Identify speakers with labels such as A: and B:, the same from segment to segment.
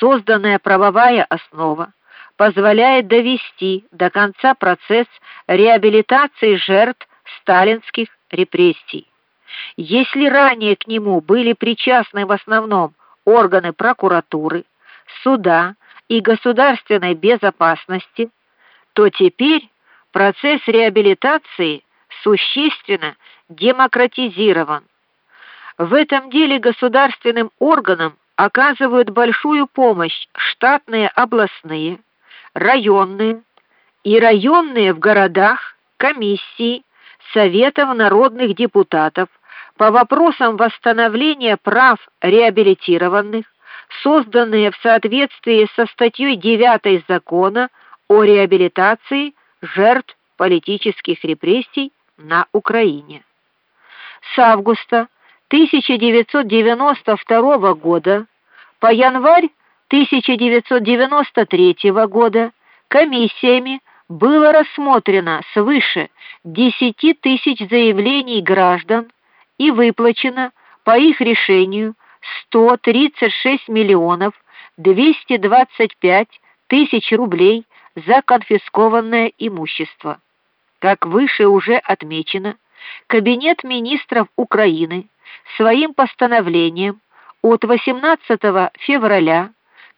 A: Созданная правовая основа позволяет довести до конца процесс реабилитации жертв сталинских репрессий. Если ранее к нему были причастны в основном органы прокуратуры, суда и государственной безопасности, то теперь процесс реабилитации существенно демократизирован. В этом деле государственным органам оказывают большую помощь штатные областные, районные и районные в городах комиссии Советов народных депутатов по вопросам восстановления прав реабилитированных, созданные в соответствии со статьей 9 Закона о реабилитации жертв политических репрессий на Украине. С августа 1992 года по январь 1993 года комиссиями было рассмотрено свыше 10 тысяч заявлений граждан и выплачено по их решению 136 миллионов 225 тысяч рублей за конфискованное имущество. Как выше уже отмечено, Кабинет министров Украины своим постановлением от 18 февраля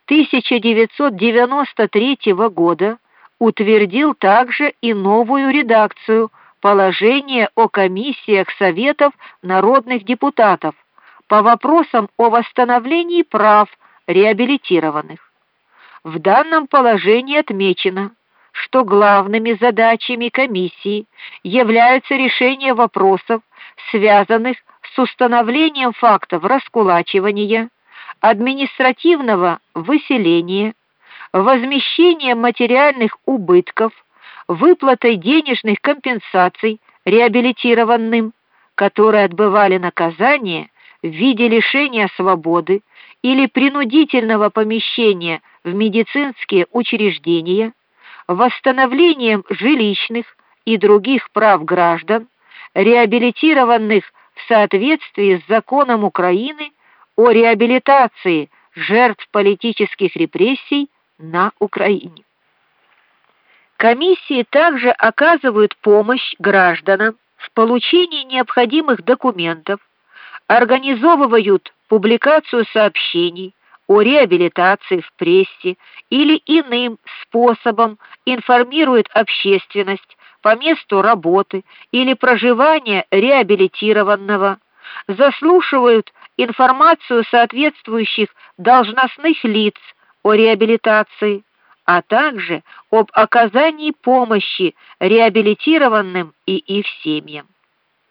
A: 1993 года утвердил также и новую редакцию положения о комиссиях советов народных депутатов по вопросам о восстановлении прав реабилитированных. В данном положении отмечено, что главными задачами комиссии являются решение вопросов, связанных с установлением фактов раскулачивания, административного выселения, возмещения материальных убытков, выплатой денежных компенсаций реабилитированным, которые отбывали наказание в виде лишения свободы или принудительного помещения в медицинские учреждения, восстановлением жилищных и других прав граждан, реабилитированных в соответствии с законом Украины о реабилитации жертв политических репрессий на Украине. Комиссии также оказывают помощь гражданам в получении необходимых документов, организовывают публикацию сообщений о реабилитации в прессе или иным способом информируют общественность по месту работы или проживания реабилитированного, заслушивают информацию соответствующих должностных лиц о реабилитации, а также об оказании помощи реабилитированным и их семьям.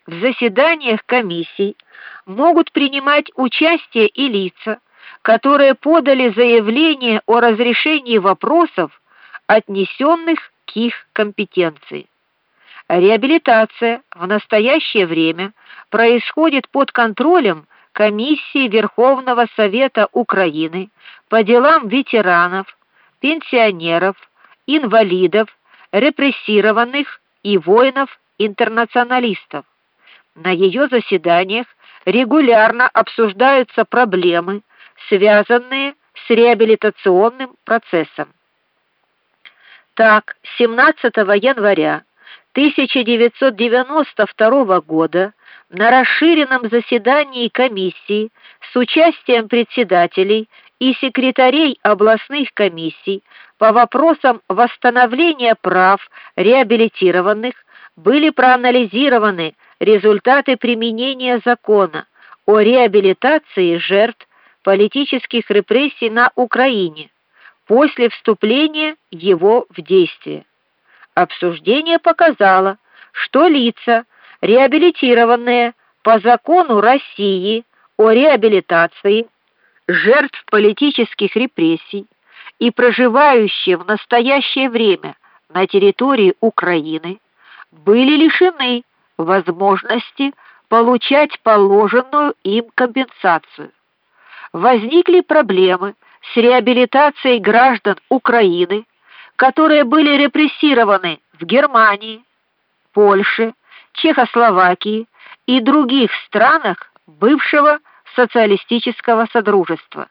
A: В заседаниях комиссий могут принимать участие и лица, которые подали заявление о разрешении вопросов, отнесенных к их компетенции. Реабилитация в настоящее время происходит под контролем комиссии Верховного Совета Украины по делам ветеранов, пенсионеров, инвалидов, репрессированных и воинов-интернационалистов. На ее заседаниях регулярно обсуждаются проблемы, связанные с реабилитационным процессом. Так, 17 января 1992 года на расширенном заседании комиссии с участием председателей и секретарей областных комиссий по вопросам восстановления прав реабилитированных были проанализированы результаты применения закона о реабилитации жертв политических репрессий на Украине после вступления его в действие. Обсуждение показало, что лица, реабилитированные по закону России о реабилитации жертв политических репрессий и проживающие в настоящее время на территории Украины, были лишены возможности получать положенную им компенсацию. Возникли проблемы с реабилитацией граждан Украины, которые были репрессированы в Германии, Польше, Чехословакии и других странах бывшего социалистического содружества.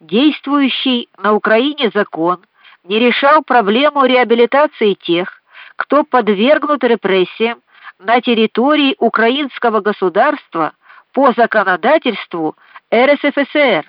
A: Действующий на Украине закон не решал проблему реабилитации тех, кто подвергнут репрессиям на территории украинского государства по законодательству РСФСР.